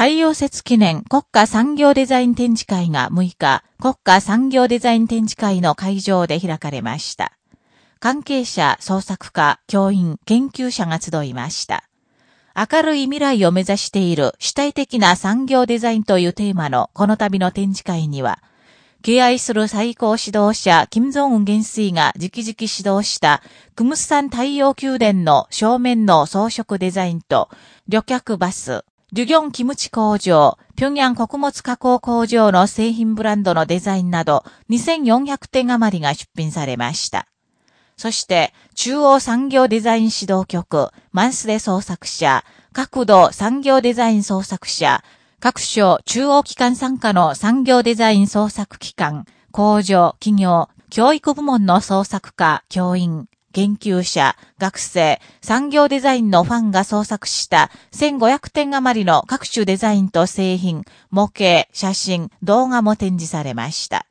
太陽節記念国家産業デザイン展示会が6日、国家産業デザイン展示会の会場で開かれました。関係者、創作家、教員、研究者が集いました。明るい未来を目指している主体的な産業デザインというテーマのこの度の展示会には、敬愛する最高指導者、金正恩元帥が直々指導した、クムスサン太陽宮殿の正面の装飾デザインと、旅客バス、デュギョンキムチ工場、平壌穀物加工工場の製品ブランドのデザインなど2400点余りが出品されました。そして、中央産業デザイン指導局、マンスレ創作者、各土産業デザイン創作者、各省中央機関参加の産業デザイン創作機関、工場、企業、教育部門の創作家、教員、研究者、学生、産業デザインのファンが創作した1500点余りの各種デザインと製品、模型、写真、動画も展示されました。